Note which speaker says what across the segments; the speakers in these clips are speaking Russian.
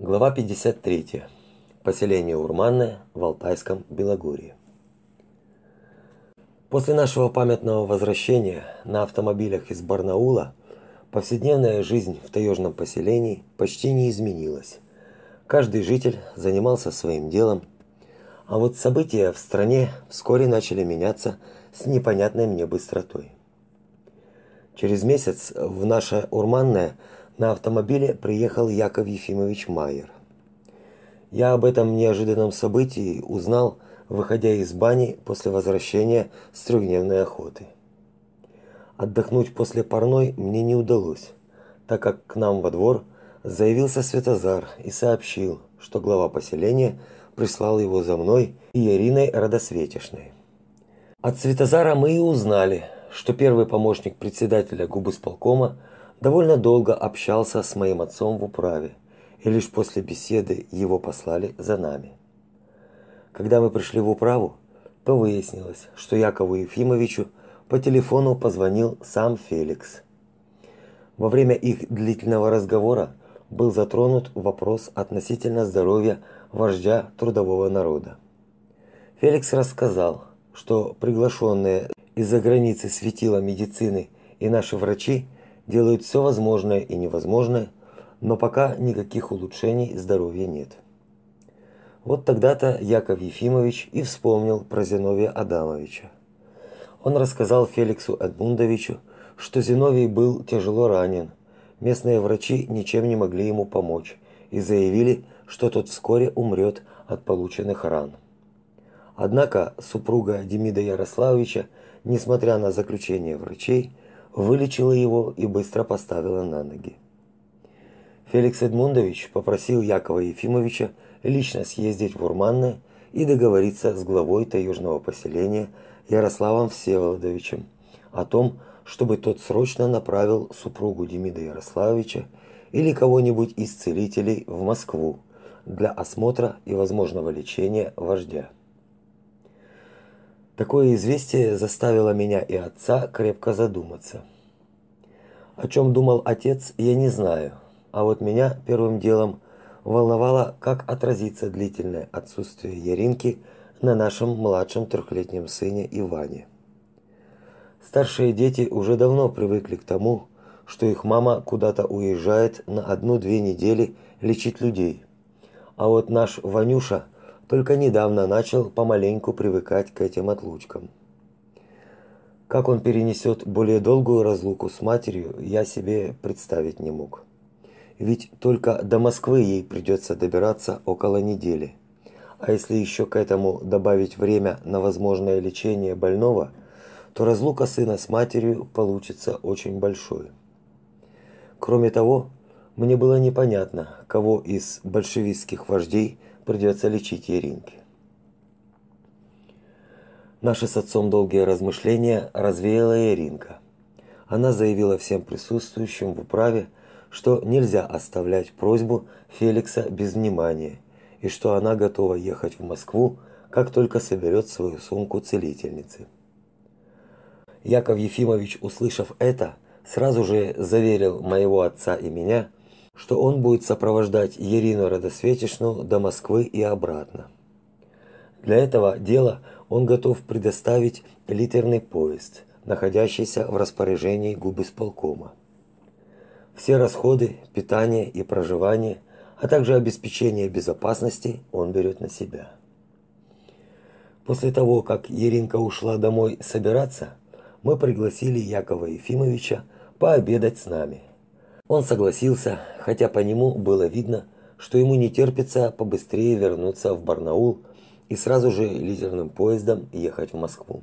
Speaker 1: Глава 53. Поселение Урманное в Алтайском Белогорье. После нашего памятного возвращения на автомобилях из Барнаула повседневная жизнь в таежном поселении почти не изменилась. Каждый житель занимался своим делом, а вот события в стране вскоре начали меняться с непонятной мне быстротой. Через месяц в наше Урманное – на автомобиле приехал Яков Ефимович Майер. Я об этом неожиданном событии узнал, выходя из бани после возвращения с трехдневной охоты. Отдохнуть после парной мне не удалось, так как к нам во двор заявился Светозар и сообщил, что глава поселения прислал его за мной и Ириной Родосветишной. От Светозара мы и узнали, что первый помощник председателя губысполкома – довольно долго общался с моим отцом в управе, и лишь после беседы его послали за нами. Когда мы пришли в управу, то выяснилось, что Якову Ефимовичу по телефону позвонил сам Феликс. Во время их длительного разговора был затронут вопрос относительно здоровья вождя трудового народа. Феликс рассказал, что приглашенные из-за границы светила медицины и наши врачи делают все возможное и невозможное, но пока никаких улучшений здоровья нет. Вот тогда-то Яков Ефимович и вспомнил про Зиновия Адамовича. Он рассказал Феликсу Эдмундовичу, что Зиновий был тяжело ранен. Местные врачи ничем не могли ему помочь и заявили, что тот вскоре умрет от полученных ран. Однако супруга Демида Ярославовича, несмотря на заключение врачей, вылечила его и быстро поставила на ноги. Феликс Эдмундович попросил Якова Ефимовича лично съездить в Урманное и договориться с главой таежного поселения Ярославом Всеволодовичем о том, чтобы тот срочно направил супругу Демида Ярославовича или кого-нибудь из целителей в Москву для осмотра и возможного лечения вождя. Такое известие заставило меня и отца крепко задуматься. О чем думал отец, я не знаю, а вот меня первым делом волновало, как отразится длительное отсутствие Яринки на нашем младшем трехлетнем сыне Иване. Старшие дети уже давно привыкли к тому, что их мама куда-то уезжает на одну-две недели лечить людей. А вот наш Ванюша только недавно начал помаленьку привыкать к этим отлучкам. Как он перенесет более долгую разлуку с матерью, я себе представить не мог. Ведь только до Москвы ей придется добираться около недели. А если еще к этому добавить время на возможное лечение больного, то разлука сына с матерью получится очень большой. Кроме того, мне было непонятно, кого из большевистских вождей придется лечить Еринке. Наши с отцом долгие размышления развеяла Иринка. Она заявила всем присутствующим в управе, что нельзя оставлять просьбу Феликса без внимания и что она готова ехать в Москву, как только соберет свою сумку целительницы. Яков Ефимович, услышав это, сразу же заверил моего отца и меня, что он будет сопровождать Ирину Родосветишну до Москвы и обратно. Для этого дела он готов предоставить литерный поезд, находящийся в распоряжении губысполкома. Все расходы, питание и проживание, а также обеспечение безопасности он берет на себя. После того, как Еринка ушла домой собираться, мы пригласили Якова Ефимовича пообедать с нами – он согласился, хотя по нему было видно, что ему не терпится побыстрее вернуться в Барнаул и сразу же литерным поездом ехать в Москву.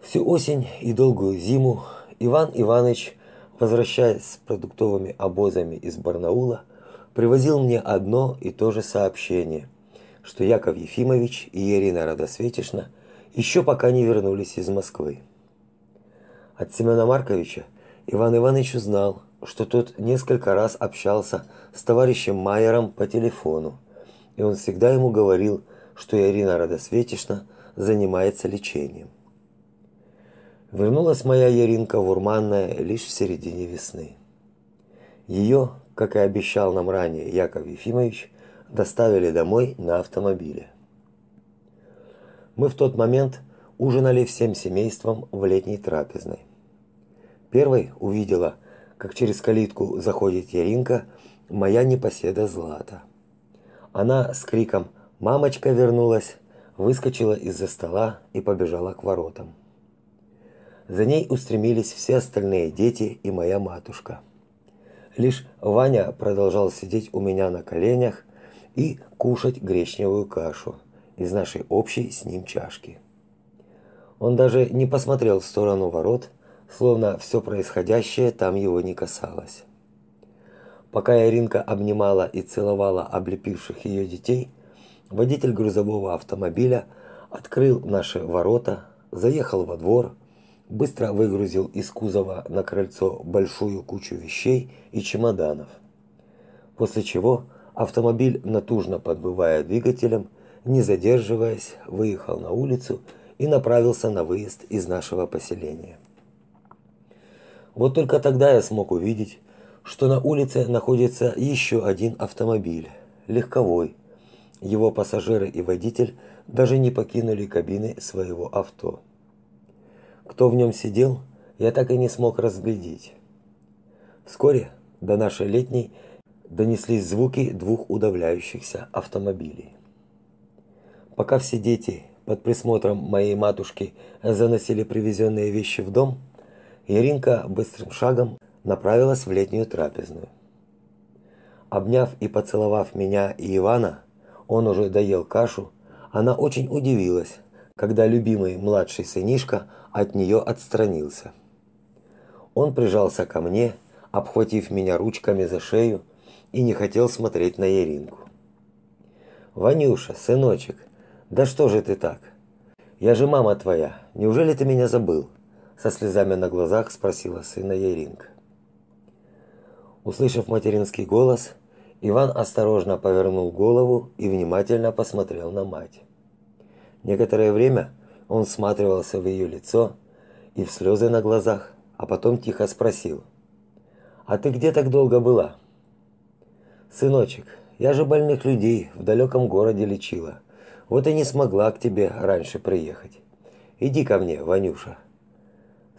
Speaker 1: Всю осень и долгую зиму Иван Иванович, возвращаясь с продуктовыми обозами из Барнаула, привозил мне одно и то же сообщение, что Яков Ефимович и Ирина Радосветишна еще пока не вернулись из Москвы. От Семена Марковича Иван Иванович узнал, что тот несколько раз общался с товарищем Майером по телефону, и он всегда ему говорил, что Ирина Радосветишна занимается лечением. Вернулась моя Яринка в Урманное лишь в середине весны. Ее, как и обещал нам ранее Яков Ефимович, доставили домой на автомобиле. Мы в тот момент ужинали всем семейством в летней трапезной. Первой увидела, как через калитку заходит Яринка, моя непоседа Злата. Она с криком «Мамочка вернулась!» выскочила из-за стола и побежала к воротам. За ней устремились все остальные дети и моя матушка. Лишь Ваня продолжал сидеть у меня на коленях и кушать гречневую кашу из нашей общей с ним чашки. Он даже не посмотрел в сторону ворот, словно все происходящее там его не касалось. Пока Иринка обнимала и целовала облепивших ее детей, водитель грузового автомобиля открыл наши ворота, заехал во двор быстро выгрузил из кузова на крыльцо большую кучу вещей и чемоданов. После чего автомобиль, натужно подбывая двигателем, не задерживаясь, выехал на улицу и направился на выезд из нашего поселения. Вот только тогда я смог увидеть, что на улице находится еще один автомобиль, легковой. Его пассажиры и водитель даже не покинули кабины своего авто. Кто в нем сидел, я так и не смог разглядеть. Вскоре до нашей летней донеслись звуки двух удавляющихся автомобилей. Пока все дети под присмотром моей матушки заносили привезенные вещи в дом, Иринка быстрым шагом направилась в летнюю трапезную. Обняв и поцеловав меня и Ивана, он уже доел кашу, она очень удивилась, когда любимый младший сынишка от нее отстранился. Он прижался ко мне, обхватив меня ручками за шею и не хотел смотреть на Еринку. Ванюша, сыночек, да что же ты так? Я же мама твоя. Неужели ты меня забыл? Со слезами на глазах спросила сына Еринка. Услышав материнский голос, Иван осторожно повернул голову и внимательно посмотрел на мать. Некоторое время он всматривался в ее лицо и в слезы на глазах, а потом тихо спросил: "А ты где так долго была?" "Сыночек, я же больных людей в далеком городе лечила. Вот и не смогла к тебе раньше приехать. Иди ко мне, Ванюша".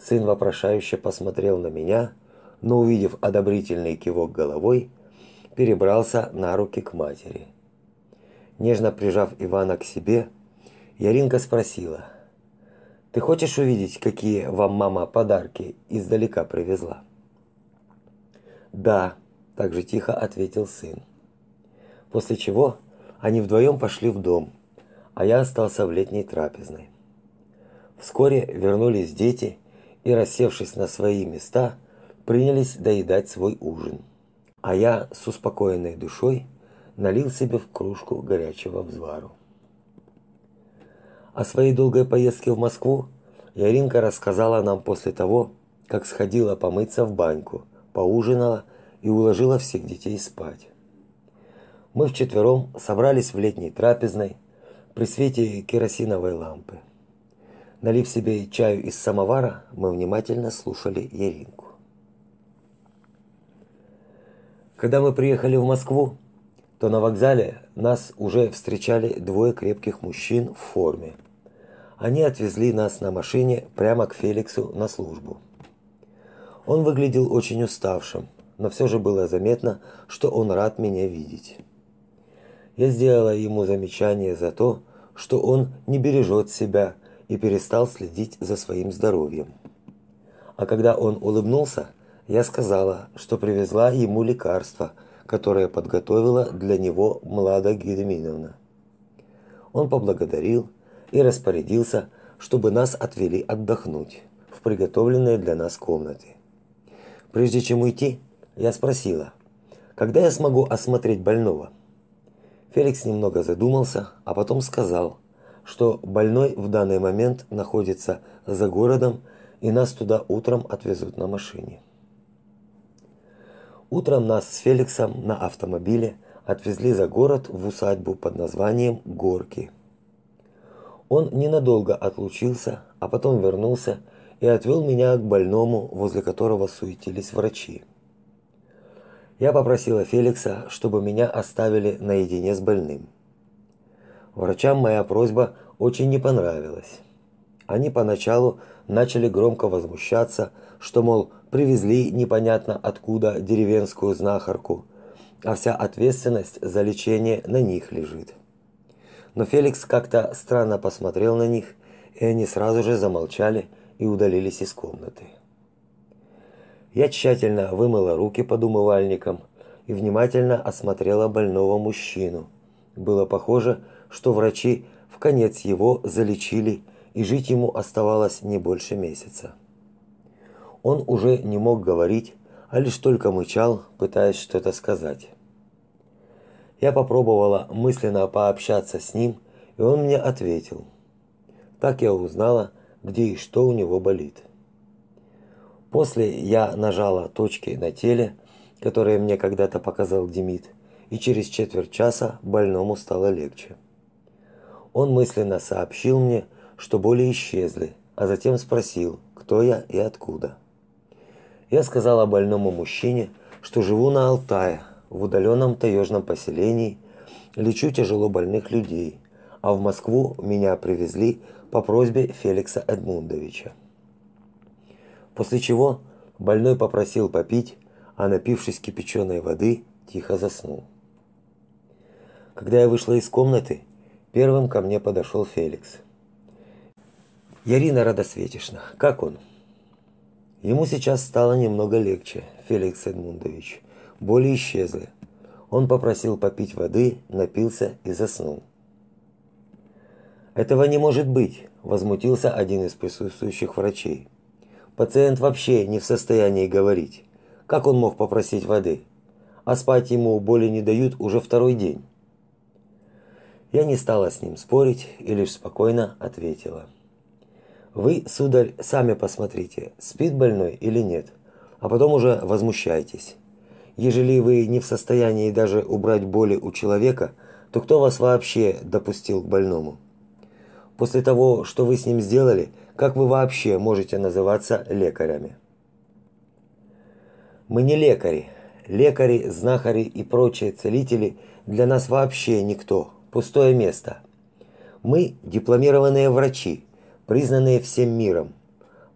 Speaker 1: Сын вопрошающе посмотрел на меня, но увидев одобрительный кивок головой, перебрался на руки к матери. Нежно прижав Ивана к себе, Яринка спросила: ты хочешь увидеть, какие вам мама подарки издалека привезла? Да, так же тихо ответил сын. После чего они вдвоем пошли в дом, а я остался в летней трапезной. Вскоре вернулись дети и, рассевшись на свои места, принялись доедать свой ужин. А я с успокоенной душой налил себе в кружку горячего взвару. О своей долгой поездке в Москву Яринка рассказала нам после того, как сходила помыться в баньку, поужинала и уложила всех детей спать. Мы вчетвером собрались в летней трапезной при свете керосиновой лампы. Налив себе чаю из самовара, мы внимательно слушали Яринку. Когда мы приехали в Москву, то на вокзале нас уже встречали двое крепких мужчин в форме. Они отвезли нас на машине прямо к Феликсу на службу. Он выглядел очень уставшим, но все же было заметно, что он рад меня видеть. Я сделала ему замечание за то, что он не бережет себя и перестал следить за своим здоровьем. А когда он улыбнулся, я сказала, что привезла ему лекарство – которое подготовила для него Млада Гедеминовна. Он поблагодарил и распорядился, чтобы нас отвели отдохнуть в приготовленные для нас комнаты. Прежде чем уйти, я спросила, когда я смогу осмотреть больного. Феликс немного задумался, а потом сказал, что больной в данный момент находится за городом и нас туда утром отвезут на машине. Утром нас с Феликсом на автомобиле отвезли за город в усадьбу под названием Горки. Он ненадолго отлучился, а потом вернулся и отвел меня к больному, возле которого суетились врачи. Я попросила Феликса, чтобы меня оставили наедине с больным. Врачам моя просьба очень не понравилась. Они поначалу начали громко возмущаться, что мол, привезли непонятно откуда деревенскую знахарку, а вся ответственность за лечение на них лежит. Но Феликс как-то странно посмотрел на них, и они сразу же замолчали и удалились из комнаты. Я тщательно вымыла руки под умывальником и внимательно осмотрела больного мужчину. Было похоже, что врачи в конец его залечили, и жить ему оставалось не больше месяца. Он уже не мог говорить, а лишь только мычал, пытаясь что-то сказать. Я попробовала мысленно пообщаться с ним, и он мне ответил. Так я узнала, где и что у него болит. После я нажала точки на теле, которые мне когда-то показал Демид, и через четверть часа больному стало легче. Он мысленно сообщил мне, что боли исчезли, а затем спросил, кто я и откуда. Я сказала больному мужчине, что живу на Алтае, в удаленном таежном поселении, лечу тяжело больных людей, а в Москву меня привезли по просьбе Феликса Эдмундовича. После чего больной попросил попить, а напившись кипяченой воды, тихо заснул. Когда я вышла из комнаты, первым ко мне подошел Феликс. Ярина Радосветишна, как он? Ему сейчас стало немного легче, Феликс Эдмундович боли исчезли. Он попросил попить воды, напился и заснул. Этого не может быть, возмутился один из присутствующих врачей. Пациент вообще не в состоянии говорить. Как он мог попросить воды? А спать ему боли не дают уже второй день. Я не стала с ним спорить и лишь спокойно ответила: Вы, сударь, сами посмотрите, спит больной или нет, а потом уже возмущайтесь. Ежели вы не в состоянии даже убрать боли у человека, то кто вас вообще допустил к больному? После того, что вы с ним сделали, как вы вообще можете называться лекарями? Мы не лекари. Лекари, знахари и прочие целители для нас вообще никто, пустое место. Мы дипломированные врачи, признанные всем миром,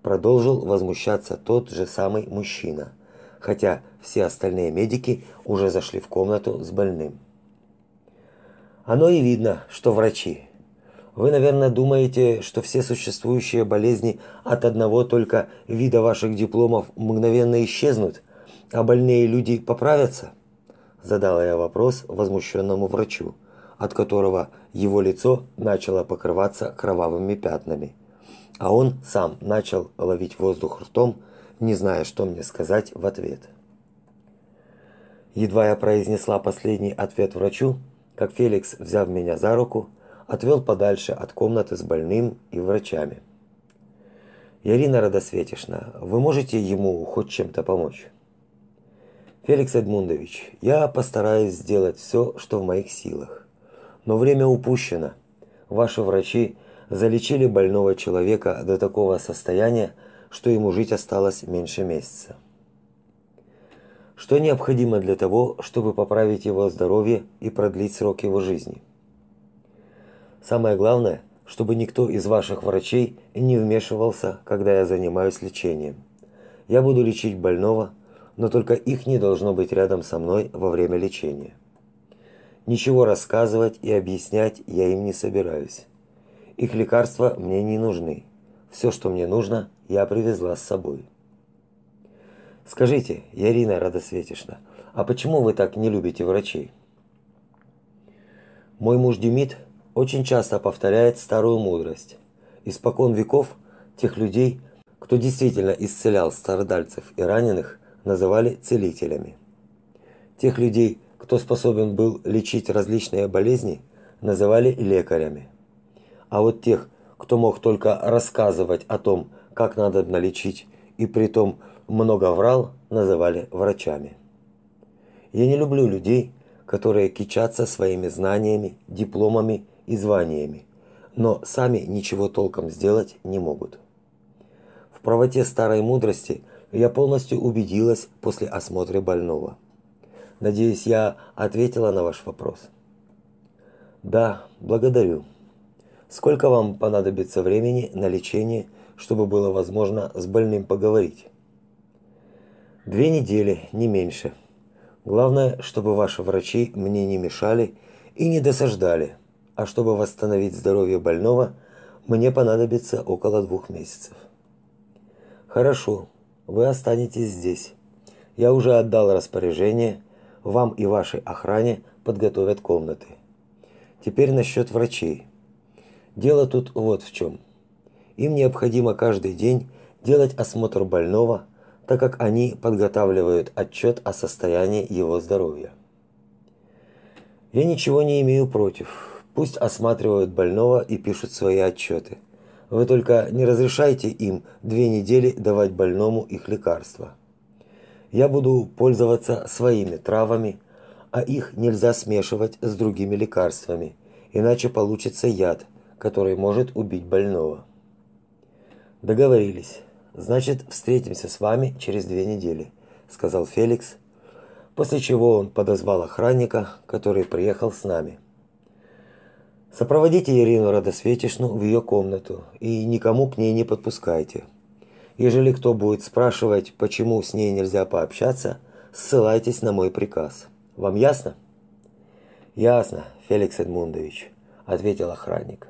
Speaker 1: продолжил возмущаться тот же самый мужчина – хотя все остальные медики уже зашли в комнату с больным. Оно и видно, что врачи. Вы, наверное, думаете, что все существующие болезни от одного только вида ваших дипломов мгновенно исчезнут, а больные люди поправятся? Задала я вопрос возмущенному врачу, от которого его лицо начало покрываться кровавыми пятнами, а он сам начал ловить воздух ртом, не зная, что мне сказать в ответ. Едва я произнесла последний ответ врачу, как Феликс, взяв меня за руку, отвел подальше от комнаты с больным и врачами. Ярина Радосветишна, вы можете ему хоть чем-то помочь? Феликс Эдмундович, я постараюсь сделать все, что в моих силах. Но время упущено. Ваши врачи залечили больного человека до такого состояния, что ему жить осталось меньше месяца. Что необходимо для того, чтобы поправить его здоровье и продлить срок его жизни? Самое главное, чтобы никто из ваших врачей не вмешивался, когда я занимаюсь лечением. Я буду лечить больного, но только их не должно быть рядом со мной во время лечения. Ничего рассказывать и объяснять я им не собираюсь. Их лекарства мне не нужны. Все, что мне нужно, я привезла с собой. Скажите, Ярина Радосветишна, а почему вы так не любите врачей? Мой муж Демид очень часто повторяет старую мудрость. Испокон веков тех людей, кто действительно исцелял страдальцев и раненых, называли целителями. Тех людей, кто способен был лечить различные болезни, называли лекарями. А вот тех, кто мог только рассказывать о том, как надо налечить, и при том много врал, называли врачами. Я не люблю людей, которые кичатся своими знаниями, дипломами и званиями, но сами ничего толком сделать не могут. В правоте старой мудрости я полностью убедилась после осмотра больного. Надеюсь, я ответила на ваш вопрос. Да, благодарю. Сколько вам понадобится времени на лечение, чтобы было возможно с больным поговорить? Две недели, не меньше. Главное, чтобы ваши врачи мне не мешали и не досаждали. А чтобы восстановить здоровье больного, мне понадобится около двух месяцев. Хорошо, вы останетесь здесь. Я уже отдал распоряжение, вам и вашей охране подготовят комнаты. Теперь насчет врачей. Дело тут вот в чем. Им необходимо каждый день делать осмотр больного, так как они подготавливают отчет о состоянии его здоровья. Я ничего не имею против. Пусть осматривают больного и пишут свои отчеты. Вы только не разрешайте им две недели давать больному их лекарства. Я буду пользоваться своими травами, а их нельзя смешивать с другими лекарствами, иначе получится яд, который может убить больного. Договорились. Значит, встретимся с вами через две недели, сказал Феликс, после чего он подозвал охранника, который приехал с нами. Сопроводите Ирину Радосветишну в ее комнату и никому к ней не подпускайте. Ежели кто будет спрашивать, почему с ней нельзя пообщаться, ссылайтесь на мой приказ. Вам ясно? Ясно, Феликс Эдмундович, ответил охранник.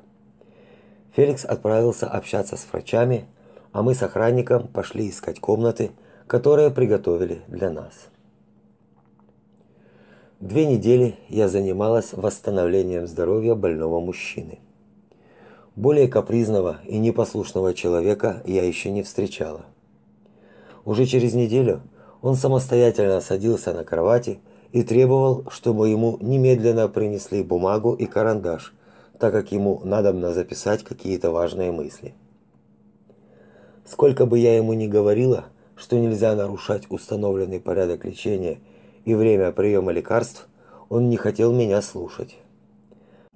Speaker 1: Феликс отправился общаться с врачами, а мы с охранником пошли искать комнаты, которые приготовили для нас. Две недели я занималась восстановлением здоровья больного мужчины. Более капризного и непослушного человека я еще не встречала. Уже через неделю он самостоятельно садился на кровати и требовал, чтобы ему немедленно принесли бумагу и карандаш, так как ему надобно записать какие-то важные мысли. Сколько бы я ему ни говорила, что нельзя нарушать установленный порядок лечения – и время приема лекарств, он не хотел меня слушать.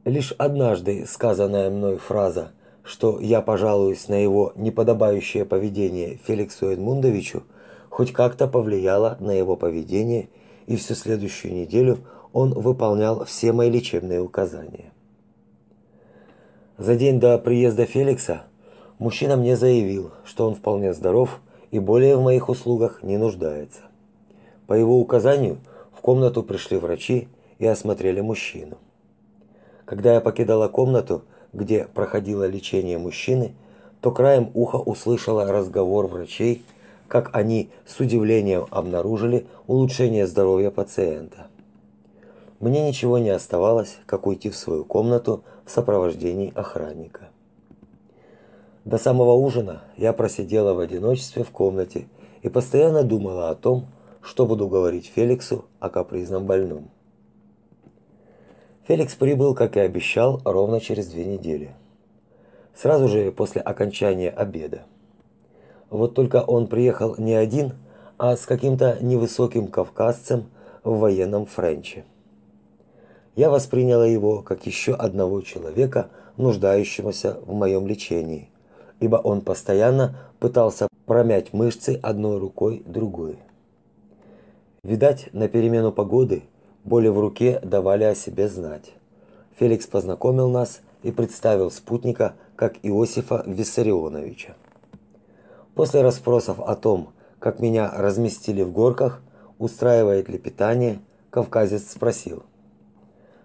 Speaker 1: Лишь однажды сказанная мной фраза, что я пожалуюсь на его неподобающее поведение Феликсу Эдмундовичу, хоть как-то повлияла на его поведение, и всю следующую неделю он выполнял все мои лечебные указания. За день до приезда Феликса мужчина мне заявил, что он вполне здоров и более в моих услугах не нуждается. По его указанию в комнату пришли врачи и осмотрели мужчину. Когда я покидала комнату, где проходило лечение мужчины, то краем уха услышала разговор врачей, как они с удивлением обнаружили улучшение здоровья пациента. Мне ничего не оставалось, как уйти в свою комнату в сопровождении охранника. До самого ужина я просидела в одиночестве в комнате и постоянно думала о том, что буду говорить Феликсу о капризном больном. Феликс прибыл, как и обещал, ровно через две недели. Сразу же после окончания обеда. Вот только он приехал не один, а с каким-то невысоким кавказцем в военном френче. Я восприняла его как еще одного человека, нуждающегося в моем лечении, ибо он постоянно пытался промять мышцы одной рукой другой. Видать, на перемену погоды боли в руке давали о себе знать. Феликс познакомил нас и представил спутника как Иосифа Виссарионовича. После расспросов о том, как меня разместили в горках, устраивает ли питание, кавказец спросил: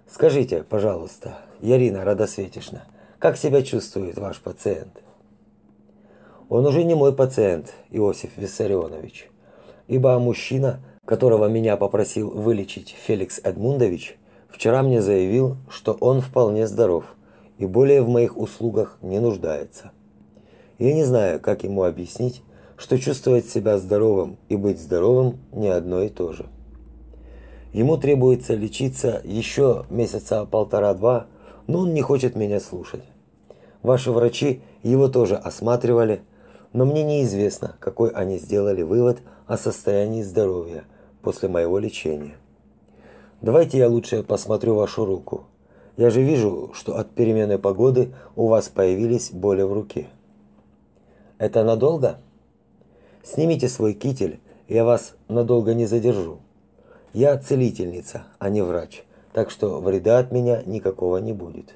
Speaker 1: "Скажите, пожалуйста, Ярина Радосветишна, как себя чувствует ваш пациент?" Он уже не мой пациент, Иосиф Виссарионович, ибо мужчина которого меня попросил вылечить Феликс Эдмундович, вчера мне заявил, что он вполне здоров и более в моих услугах не нуждается. Я не знаю, как ему объяснить, что чувствовать себя здоровым и быть здоровым не одно и то же. Ему требуется лечиться еще месяца полтора-два, но он не хочет меня слушать. Ваши врачи его тоже осматривали, но мне неизвестно, какой они сделали вывод о состоянии здоровья – после моего лечения. Давайте я лучше посмотрю вашу руку. Я же вижу, что от перемены погоды у вас появились боли в руке. Это надолго? Снимите свой китель, я вас надолго не задержу. Я целительница, а не врач, так что вреда от меня никакого не будет.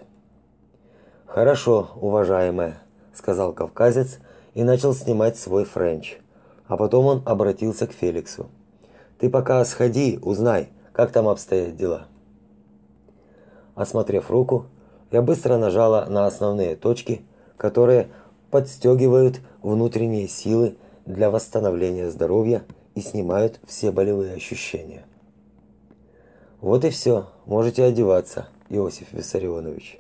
Speaker 1: Хорошо, уважаемая, сказал кавказец и начал снимать свой френч. А потом он обратился к Феликсу. Ты пока сходи, узнай, как там обстоят дела. Осмотрев руку, я быстро нажала на основные точки, которые подстегивают внутренние силы для восстановления здоровья и снимают все болевые ощущения. Вот и все, можете одеваться, Иосиф Виссарионович.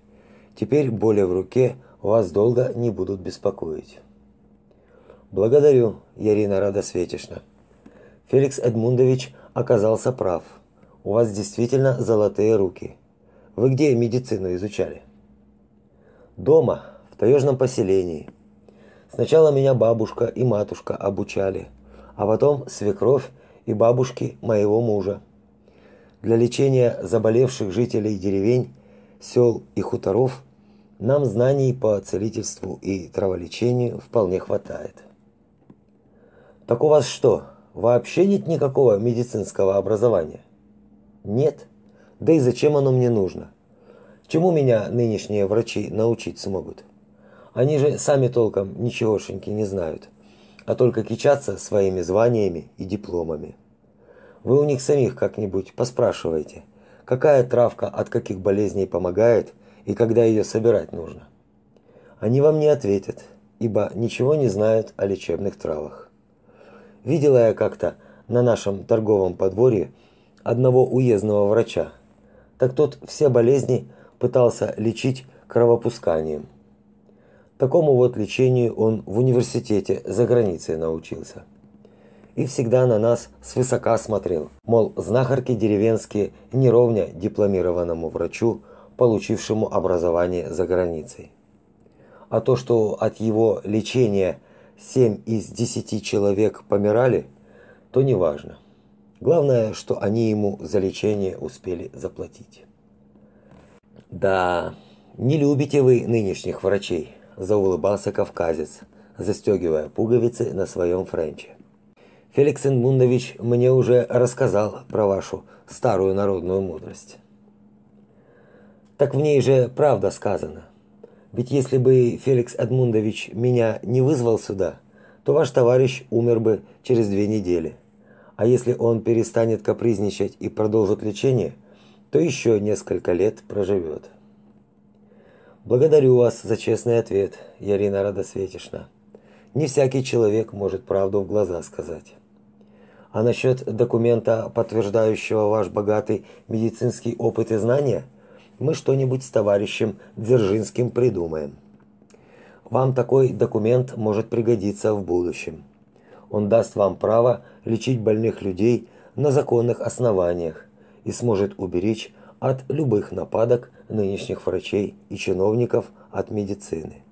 Speaker 1: Теперь боли в руке вас долго не будут беспокоить. Благодарю, Ярина Радосветишна. Феликс Эдмундович оказался прав. У вас действительно золотые руки. Вы где медицину изучали? Дома, в таежном поселении. Сначала меня бабушка и матушка обучали, а потом свекровь и бабушки моего мужа. Для лечения заболевших жителей деревень, сел и хуторов нам знаний по целительству и траволечению вполне хватает. Так у вас что, вообще нет никакого медицинского образования? Нет. Да и зачем оно мне нужно? Чему меня нынешние врачи научить смогут? Они же сами толком ничегошеньки не знают, а только кичатся своими званиями и дипломами. Вы у них самих как-нибудь поспрашивайте, какая травка от каких болезней помогает и когда ее собирать нужно. Они вам не ответят, ибо ничего не знают о лечебных травах. Видела я как-то на нашем торговом подворье одного уездного врача. Так тот все болезни пытался лечить кровопусканием. Такому вот лечению он в университете за границей научился. И всегда на нас свысока смотрел, мол, знахарки деревенские не ровня дипломированному врачу получившему образование за границей. А то, что от его лечения 7 из 10 человек помирали, то не важно. Главное, что они ему за лечение успели заплатить. Да, не любите вы нынешних врачей, заулыбался кавказец, застегивая пуговицы на своем френче. Феликс Эдмундович мне уже рассказал про вашу старую народную мудрость. Так в ней же правда сказано. Ведь если бы Феликс Эдмундович меня не вызвал сюда, то ваш товарищ умер бы через две недели. А если он перестанет капризничать и продолжит лечение, то еще несколько лет проживет. Благодарю вас за честный ответ, Ярина Радосветишна. Не всякий человек может правду в глаза сказать. А насчет документа, подтверждающего ваш богатый медицинский опыт и знания – мы что-нибудь с товарищем Дзержинским придумаем. Вам такой документ может пригодиться в будущем. Он даст вам право лечить больных людей на законных основаниях и сможет уберечь от любых нападок нынешних врачей и чиновников от медицины.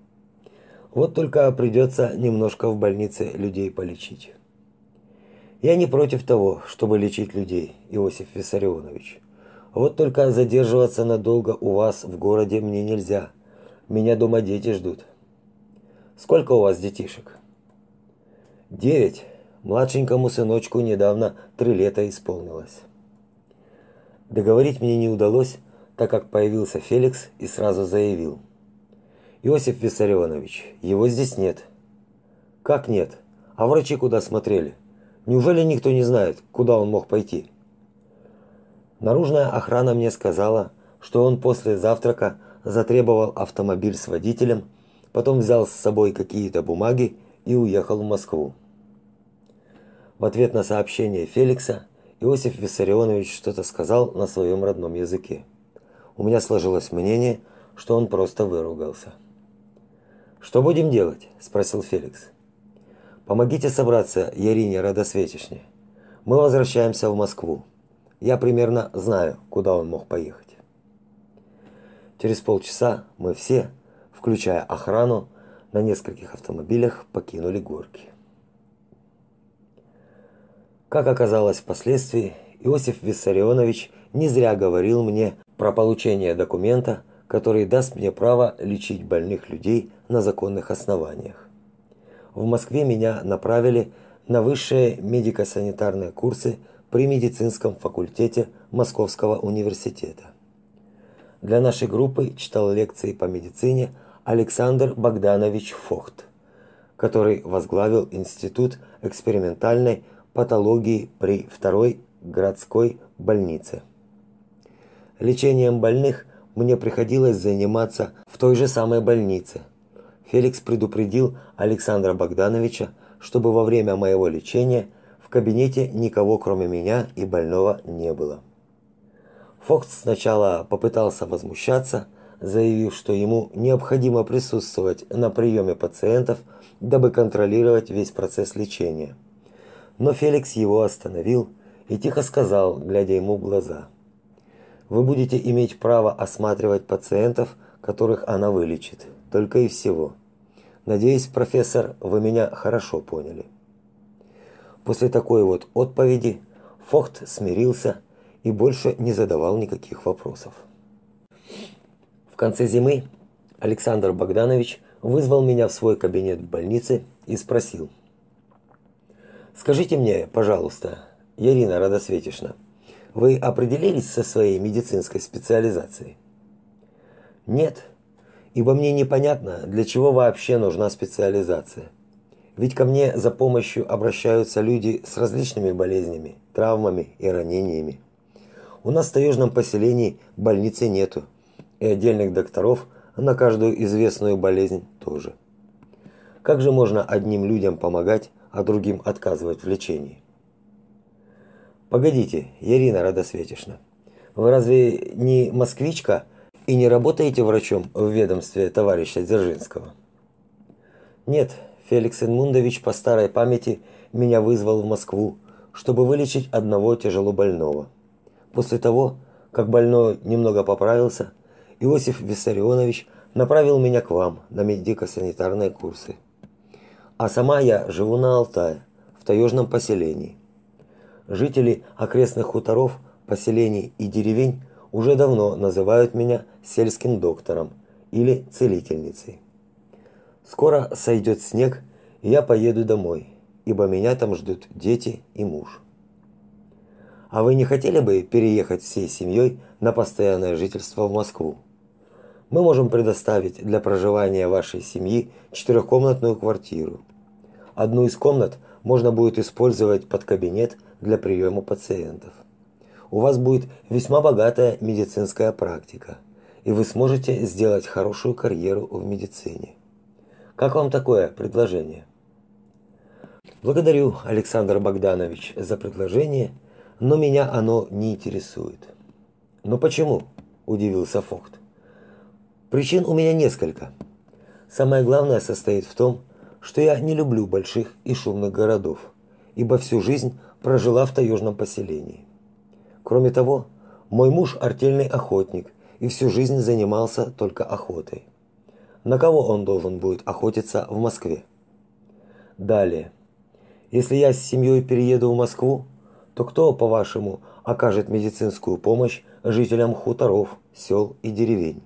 Speaker 1: Вот только придется немножко в больнице людей полечить. Я не против того, чтобы лечить людей, Иосиф Виссарионович. Вот только задерживаться надолго у вас в городе мне нельзя. Меня дома дети ждут. Сколько у вас детишек? Девять. Младшенькому сыночку недавно три лета исполнилось. Договорить мне не удалось, так как появился Феликс и сразу заявил: "Иосиф Виссарионович, его здесь нет". "Как нет? А врачи куда смотрели? Неужели никто не знает, куда он мог пойти?" Наружная охрана мне сказала, что он после завтрака затребовал автомобиль с водителем, потом взял с собой какие-то бумаги и уехал в Москву. В ответ на сообщение Феликса Иосиф Виссарионович что-то сказал на своем родном языке. У меня сложилось мнение, что он просто выругался. Что будем делать? спросил Феликс. Помогите собраться Ярине Радосветишне. Мы возвращаемся в Москву. Я примерно знаю, куда он мог поехать. Через полчаса мы все, включая охрану, на нескольких автомобилях покинули горки. Как оказалось впоследствии, Иосиф Виссарионович не зря говорил мне про получение документа, который даст мне право лечить больных людей на законных основаниях. В Москве меня направили на высшие медико-санитарные курсы при медицинском факультете Московского университета. Для нашей группы читал лекции по медицине Александр Богданович Фохт, который возглавил Институт экспериментальной патологии при второй городской больнице. Лечением больных мне приходилось заниматься в той же самой больнице. Феликс предупредил Александра Богдановича, чтобы во время моего лечения в кабинете никого кроме меня и больного не было. Фокс сначала попытался возмущаться, заявив, что ему необходимо присутствовать на приеме пациентов, дабы контролировать весь процесс лечения. Но Феликс его остановил и тихо сказал, глядя ему в глаза: "Вы будете иметь право осматривать пациентов, которых она вылечит, только и всего. Надеюсь, профессор, вы меня хорошо поняли". После такой вот отповеди Фохт смирился и больше не задавал никаких вопросов. В конце зимы Александр Богданович вызвал меня в свой кабинет в больнице и спросил: "Скажите мне, пожалуйста, Ирина Радосветишна, вы определились со своей медицинской специализацией?" "Нет, ибо мне непонятно, для чего вообще нужна специализация. Ведь ко мне за помощью обращаются люди с различными болезнями, травмами и ранениями. У нас в таежном поселении больницы нету, и отдельных докторов на каждую известную болезнь тоже. Как же можно одним людям помогать, а другим отказывать в лечении? Погодите, Ирина Радосветишна, вы разве не москвичка и не работаете врачом в ведомстве товарища Дзержинского? Нет, Феликс Эдмундович по старой памяти меня вызвал в Москву, чтобы вылечить одного тяжело больного. После того, как больной немного поправился, Иосиф Виссарионович направил меня к вам на медико-санитарные курсы. А сама я живу на Алтае, в таежном поселении. Жители окрестных хуторов, поселений и деревень уже давно называют меня сельским доктором или целительницей. Скоро сойдет снег, и я поеду домой, ибо меня там ждут дети и муж. А вы не хотели бы переехать всей семьей на постоянное жительство в Москву? Мы можем предоставить для проживания вашей семьи четырехкомнатную квартиру. Одну из комнат можно будет использовать под кабинет для приема пациентов. У вас будет весьма богатая медицинская практика, и вы сможете сделать хорошую карьеру в медицине. Как вам такое предложение? Благодарю, Александр Богданович, за предложение, но меня оно не интересует. Но почему? удивился Фохт. Причин у меня несколько. Самое главное состоит в том, что я не люблю больших и шумных городов, ибо всю жизнь прожила в таежном поселении. Кроме того, мой муж артельный охотник и всю жизнь занимался только охотой на кого он должен будет охотиться в Москве. Далее. Если я с семьей перееду в Москву, то кто, по-вашему, окажет медицинскую помощь жителям хуторов, сел и деревень?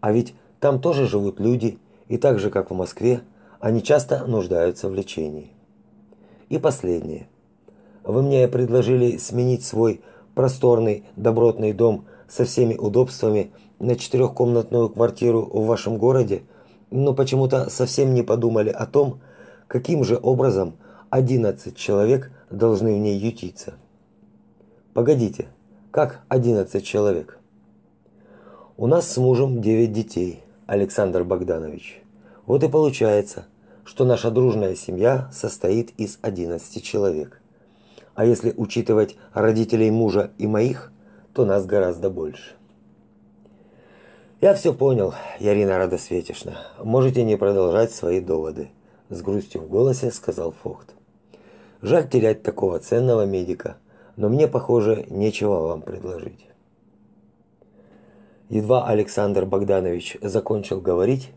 Speaker 1: А ведь там тоже живут люди, и так же, как в Москве, они часто нуждаются в лечении. И последнее. Вы мне предложили сменить свой просторный добротный дом со всеми удобствами на четырехкомнатную квартиру в вашем городе, но почему-то совсем не подумали о том, каким же образом 11 человек должны в ней ютиться. Погодите, как 11 человек? У нас с мужем 9 детей, Александр Богданович. Вот и получается, что наша дружная семья состоит из 11 человек. А если учитывать родителей мужа и моих, то нас гораздо больше. Я все понял, Ярина Радосветишна. Можете не продолжать свои доводы, с грустью в голосе сказал Фохт. Жаль терять такого ценного медика, но мне, похоже, нечего вам предложить. Едва Александр Богданович закончил говорить,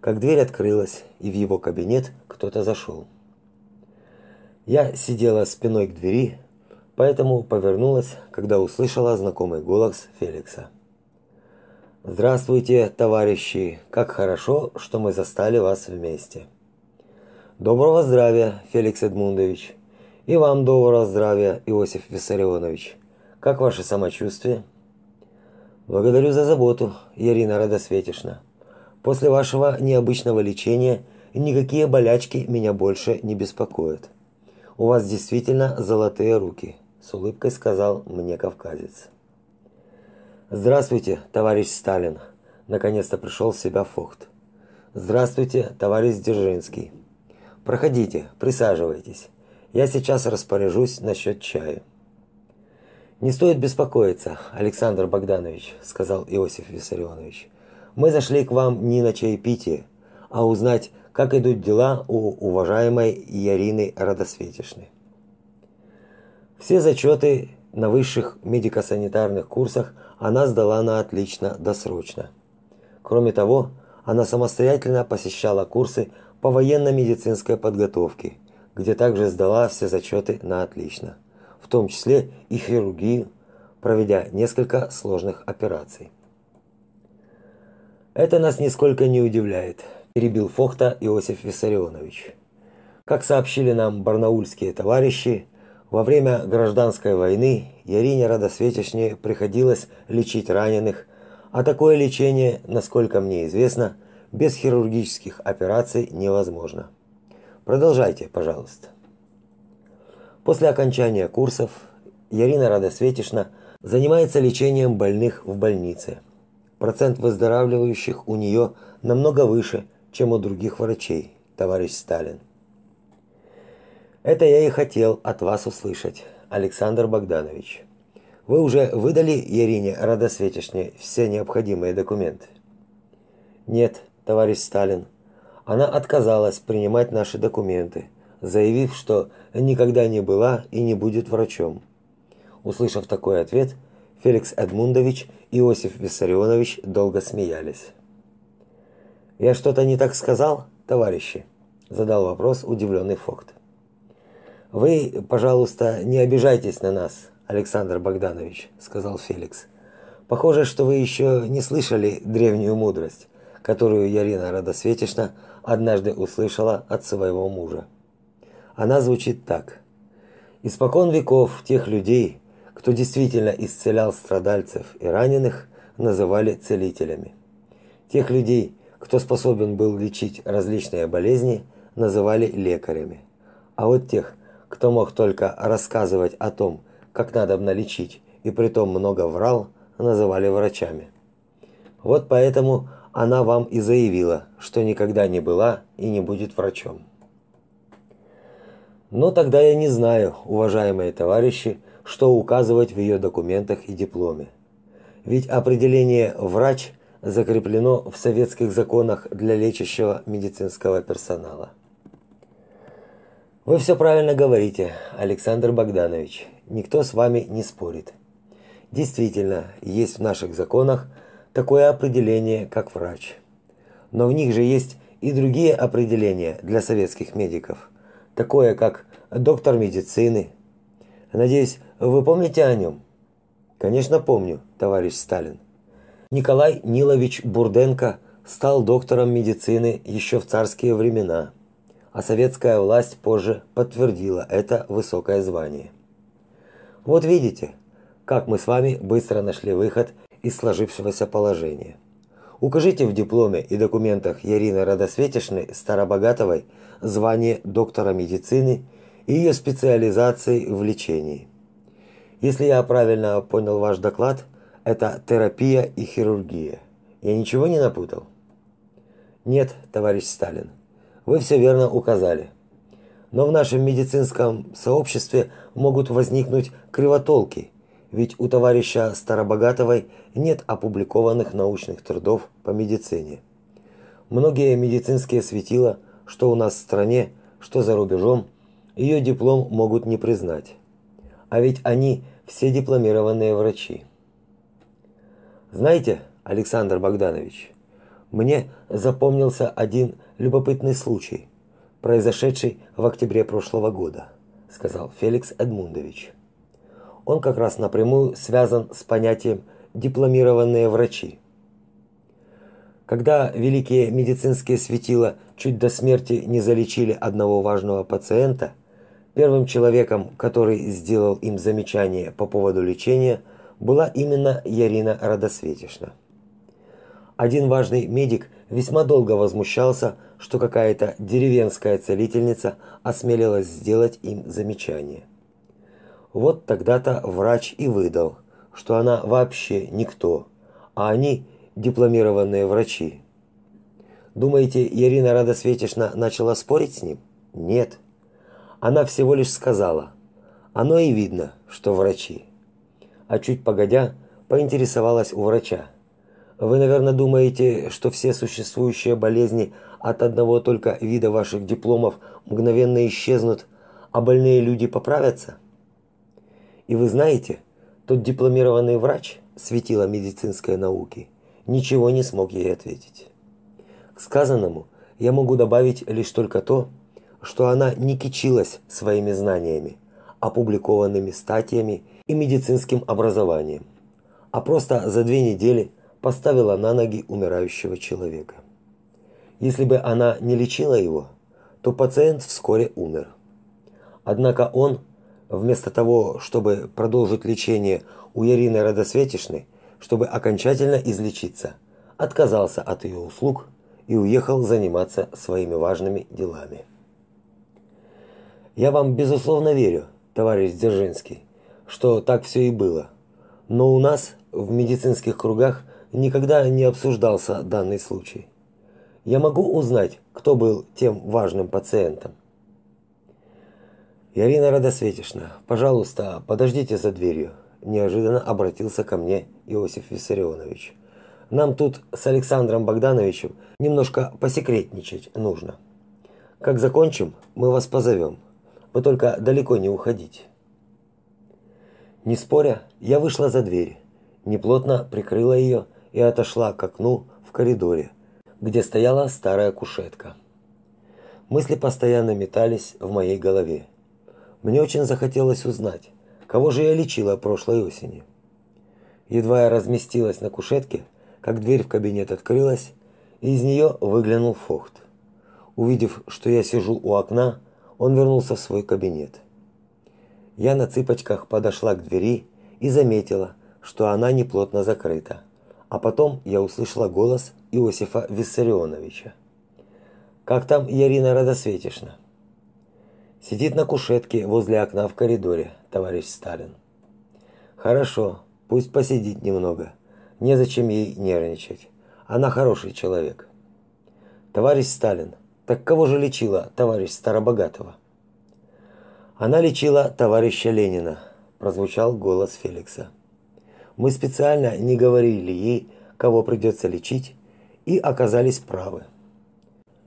Speaker 1: как дверь открылась, и в его кабинет кто-то зашел. Я сидела спиной к двери, поэтому повернулась, когда услышала знакомый голос Феликса. Здравствуйте, товарищи. Как хорошо, что мы застали вас вместе. Доброго здравия, Феликс Эдмундович. И вам доброго здравия, Иосиф Виссарионович. Как ваше самочувствие? Благодарю за заботу, Ирина Радосветишна. После вашего необычного лечения никакие болячки меня больше не беспокоят. У вас действительно золотые руки, с улыбкой сказал мне кавказец. Здравствуйте, товарищ Сталин. Наконец-то пришел в себя Фохт. Здравствуйте, товарищ Дзержинский. Проходите, присаживайтесь. Я сейчас распоряжусь насчет чая. Не стоит беспокоиться, Александр Богданович, сказал Иосиф Виссарионович. Мы зашли к вам не на чаепитие, а узнать, как идут дела у уважаемой Ярины Радосветишны. Все зачеты на высших медико-санитарных курсах она сдала на отлично досрочно. Кроме того, она самостоятельно посещала курсы по военно-медицинской подготовке, где также сдала все зачеты на отлично в том числе и хирургию, проведя несколько сложных операций. Это нас нисколько не удивляет, перебил Фохта Иосиф Виссарионович. Как сообщили нам барнаульские товарищи, во время гражданской войны Ярине Радосветишне приходилось лечить раненых, а такое лечение, насколько мне известно, без хирургических операций невозможно. Продолжайте, пожалуйста. После окончания курсов Ярина Радосветишна занимается лечением больных в больнице. Процент выздоравливающих у нее намного выше, чем у других врачей, товарищ Сталин. Это я и хотел от вас услышать, Александр Богданович. Вы уже выдали Ярине Радосветишне все необходимые документы? Нет, товарищ Сталин. Она отказалась принимать наши документы заявив, что никогда не была и не будет врачом. Услышав такой ответ, Феликс Эдмундович и Иосиф Виссарионович долго смеялись. «Я что-то не так сказал, товарищи?» – задал вопрос удивленный Фокт. «Вы, пожалуйста, не обижайтесь на нас, Александр Богданович», – сказал Феликс. «Похоже, что вы еще не слышали древнюю мудрость, которую Ярина Радосветишна однажды услышала от своего мужа. Она звучит так: Испокон веков тех людей, кто действительно исцелял страдальцев и раненых, называли целителями. Тех людей, кто способен был лечить различные болезни, называли лекарями. А вот тех, кто мог только рассказывать о том, как надо лечить, и притом много врал, называли врачами. Вот поэтому она вам и заявила, что никогда не была и не будет врачом. Но тогда я не знаю, уважаемые товарищи, что указывать в ее документах и дипломе. Ведь определение врач закреплено в советских законах для лечащего медицинского персонала. Вы все правильно говорите, Александр Богданович. Никто с вами не спорит. Действительно, есть в наших законах такое определение, как врач. Но в них же есть и другие определения для советских медиков – такое как доктор медицины. Надеюсь, вы помните о нем? Конечно, помню, товарищ Сталин. Николай Нилович Бурденко стал доктором медицины еще в царские времена, а советская власть позже подтвердила это высокое звание. Вот видите, как мы с вами быстро нашли выход из сложившегося положения. Укажите в дипломе и документах Ярины Радосветишны Старобогатовой звание доктора медицины и ее специализации в лечении. Если я правильно понял ваш доклад, это терапия и хирургия. Я ничего не напутал? Нет, товарищ Сталин. Вы все верно указали. Но в нашем медицинском сообществе могут возникнуть кривотолки ведь у товарища Старобогатовой нет опубликованных научных трудов по медицине. Многие медицинские светила, что у нас в стране, что за рубежом, ее диплом могут не признать. А ведь они все дипломированные врачи. Знаете, Александр Богданович, мне запомнился один любопытный случай, произошедший в октябре прошлого года, сказал Феликс Эдмундович он как раз напрямую связан с понятием дипломированные врачи. Когда великие медицинские светила чуть до смерти не залечили одного важного пациента, Первым человеком, который сделал им замечание по поводу лечения, была именно Ярина Радосветишна. Один важный медик весьма долго возмущался, что какая-то деревенская целительница осмелилась сделать им замечание. Вот тогда-то врач и выдал, что она вообще никто, а они дипломированные врачи. Думаете, Ярина Радосветишна начала спорить с ним? Нет. Она всего лишь сказала: "Оно и видно, что врачи". А чуть погодя, поинтересовалась у врача: "Вы, наверное, думаете, что все существующие болезни от одного только вида ваших дипломов мгновенно исчезнут, а больные люди поправятся?" И вы знаете, тот дипломированный врач, светило медицинской науки, ничего не смог ей ответить. К сказанному я могу добавить лишь только то, что она не кичилась своими знаниями, опубликованными статьями и медицинским образованием, а просто за две недели поставила на ноги умирающего человека. Если бы она не лечила его, то пациент вскоре умер. Однако он, вместо того, чтобы продолжить лечение у Ярины Радосветишны, чтобы окончательно излечиться, отказался от ее услуг и уехал заниматься своими важными делами. Я вам безусловно верю, товарищ Дзержинский, что так все и было. Но у нас в медицинских кругах никогда не обсуждался данный случай. Я могу узнать, кто был тем важным пациентом. Ярина Радосветишна, пожалуйста, подождите за дверью, неожиданно обратился ко мне Иосиф Виссарионович. Нам тут с Александром Богдановичем немножко посекретничать нужно. Как закончим, мы вас позовем. Вы только далеко не уходите. Не споря, я вышла за дверь, неплотно прикрыла ее и отошла к окну в коридоре, где стояла старая кушетка. Мысли постоянно метались в моей голове. Мне очень захотелось узнать, кого же я лечила прошлой осенью. Едва я разместилась на кушетке, как дверь в кабинет открылась, и из нее выглянул Фохт. Увидев, что я сижу у окна, он вернулся в свой кабинет. Я на цыпочках подошла к двери и заметила, что она неплотно закрыта. А потом я услышала голос Иосифа Виссарионовича. Как там Ярина Радосветишна? Сидит на кушетке возле окна в коридоре, товарищ Сталин. Хорошо, пусть посидит немного. Незачем ей нервничать. Она хороший человек. Товарищ Сталин, так кого же лечила товарищ Старобогатого? Она лечила товарища Ленина, прозвучал голос Феликса. Мы специально не говорили ей, кого придется лечить, и оказались правы.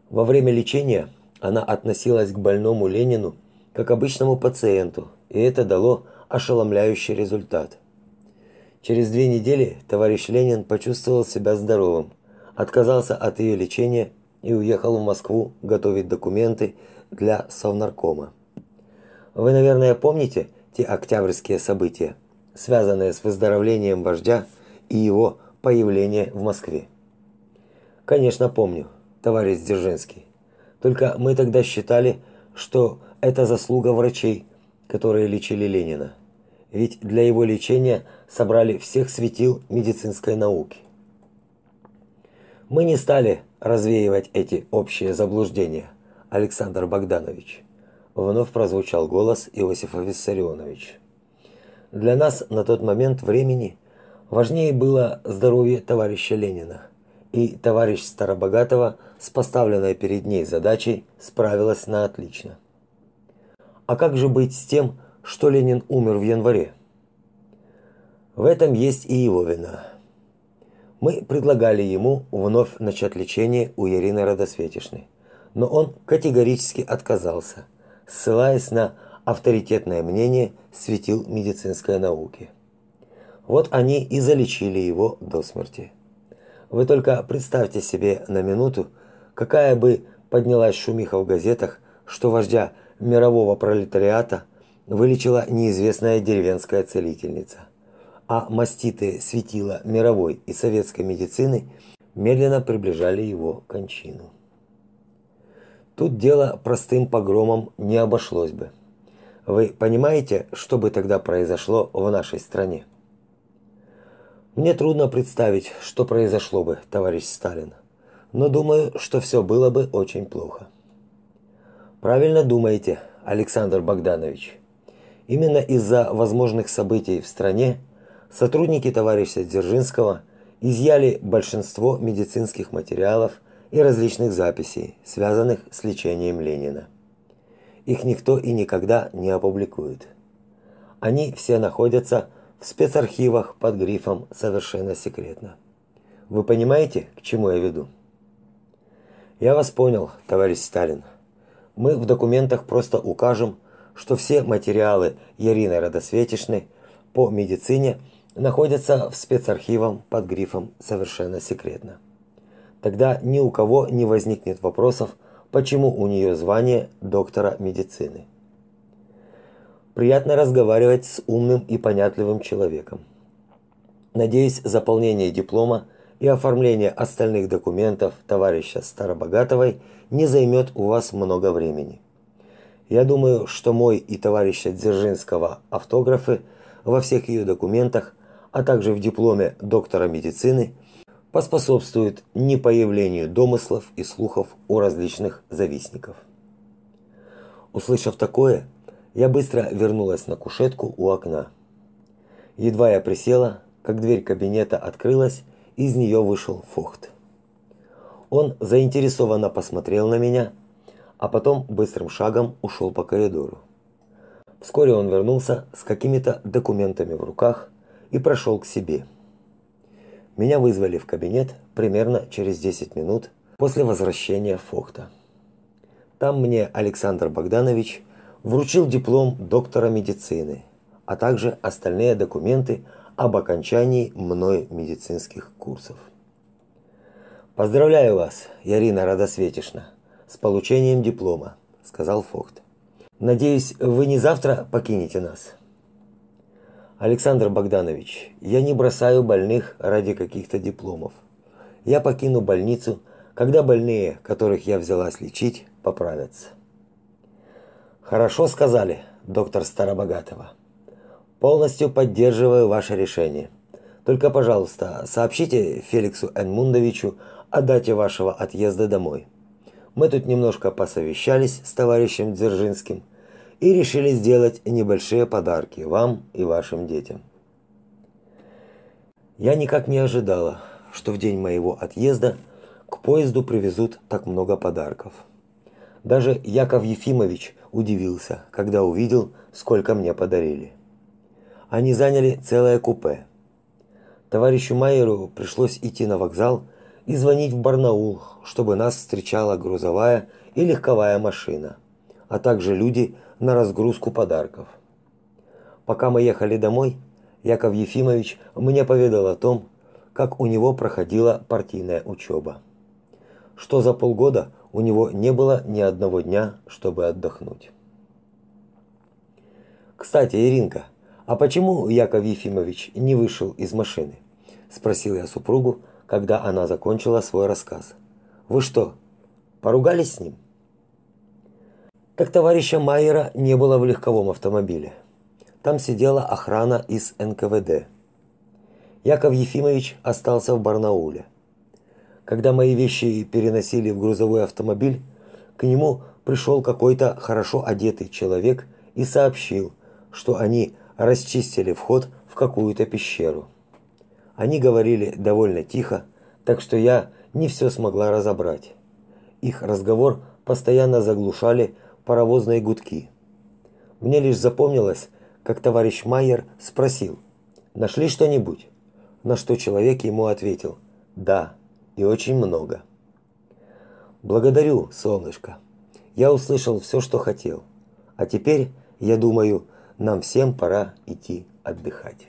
Speaker 1: Во время лечения она относилась к больному Ленину как обычному пациенту, и это дало ошеломляющий результат. Через две недели товарищ Ленин почувствовал себя здоровым, отказался от ее лечения и уехал в Москву готовить документы для Совнаркома. Вы, наверное, помните те октябрьские события, связанные с выздоровлением вождя и его появление в Москве. Конечно, помню, товарищ Дзержинский. Только мы тогда считали, что это заслуга врачей, которые лечили Ленина. Ведь для его лечения собрали всех светил медицинской науки. Мы не стали развеивать эти общие заблуждения, Александр Богданович. Вновь прозвучал голос Иосифа Виссарионовича. Для нас на тот момент времени важнее было здоровье товарища Ленина, и товарищ Старобогатова с поставленной перед ней задачей справилась на отлично. А как же быть с тем, что Ленин умер в январе? В этом есть и его вина. Мы предлагали ему вновь начать лечение у Ирины Радосветишны, но он категорически отказался, ссылаясь на авторитетное мнение светил медицинской науки. Вот они и залечили его до смерти. Вы только представьте себе на минуту, какая бы поднялась шумиха в газетах, что вождя мирового пролетариата вылечила неизвестная деревенская целительница – а маститые светила мировой и советской медицины медленно приближали его кончину. Тут дело простым погромом не обошлось бы. Вы понимаете, что бы тогда произошло в нашей стране? Мне трудно представить, что произошло бы, товарищ Сталин. Но думаю, что все было бы очень плохо. Правильно думаете, Александр Богданович. Именно из-за возможных событий в стране сотрудники товарища Дзержинского изъяли большинство медицинских материалов и различных записей, связанных с лечением Ленина. Их никто и никогда не опубликует. Они все находятся в спецархивах под грифом «Совершенно секретно». Вы понимаете, к чему я веду? Я вас понял, товарищ Сталин. Мы в документах просто укажем, что все материалы Ярины Радосветишны по медицине находятся в спецархивах под грифом «Совершенно секретно». Тогда ни у кого не возникнет вопросов, почему у нее звание доктора медицины. Приятно разговаривать с умным и понятливым человеком. Надеюсь, заполнение диплома и оформление остальных документов товарища Старобогатовой не займет у вас много времени. Я думаю, что мой и товарища Дзержинского автографы во всех ее документах, а также в дипломе доктора медицины поспособствуют не появлению домыслов и слухов у различных завистников. Услышав такое, я быстро вернулась на кушетку у окна. Едва я присела, как дверь кабинета открылась, из нее вышел Фохт. Он заинтересованно посмотрел на меня, а потом быстрым шагом ушел по коридору. Вскоре он вернулся с какими-то документами в руках и прошел к себе. Меня вызвали в кабинет примерно через 10 минут после возвращения Фохта. Там мне Александр Богданович вручил диплом доктора медицины, а также остальные документы об окончании мной медицинских курсов. Поздравляю вас, Ярина Радосветишна, с получением диплома, сказал Фохт. Надеюсь, вы не завтра покинете нас. Александр Богданович, я не бросаю больных ради каких-то дипломов. Я покину больницу, когда больные, которых я взялась лечить, поправятся. Хорошо сказали, доктор Старобогатова. Полностью поддерживаю ваше решение. Только, пожалуйста, сообщите Феликсу Энмундовичу о дате вашего отъезда домой. Мы тут немножко посовещались с товарищем Дзержинским и решили сделать небольшие подарки вам и вашим детям. Я никак не ожидала, что в день моего отъезда к поезду привезут так много подарков. Даже Яков Ефимович удивился, когда увидел, сколько мне подарили. Они заняли целое купе. Товарищу Майеру пришлось идти на вокзал и звонить в Барнаул, чтобы нас встречала грузовая и легковая машина, а также люди на разгрузку подарков. Пока мы ехали домой, Яков Ефимович мне поведал о том, как у него проходила партийная учеба. Что за полгода у него не было ни одного дня, чтобы отдохнуть. Кстати, Иринка, а почему Яков Ефимович не вышел из машины? спросил я супругу, когда она закончила свой рассказ. Вы что, поругались с ним? Так товарища Майера не было в легковом автомобиле. Там сидела охрана из НКВД. Яков Ефимович остался в Барнауле. Когда мои вещи переносили в грузовой автомобиль, к нему пришел какой-то хорошо одетый человек и сообщил, что они расчистили вход в какую-то пещеру. Они говорили довольно тихо, так что я не все смогла разобрать. Их разговор постоянно заглушали паровозные гудки. Мне лишь запомнилось, как товарищ Майер спросил: "Нашли что-нибудь?" На что человек ему ответил: "Да, и очень много. Благодарю, солнышко. Я услышал все, что хотел. А теперь, я думаю, нам всем пора идти отдыхать.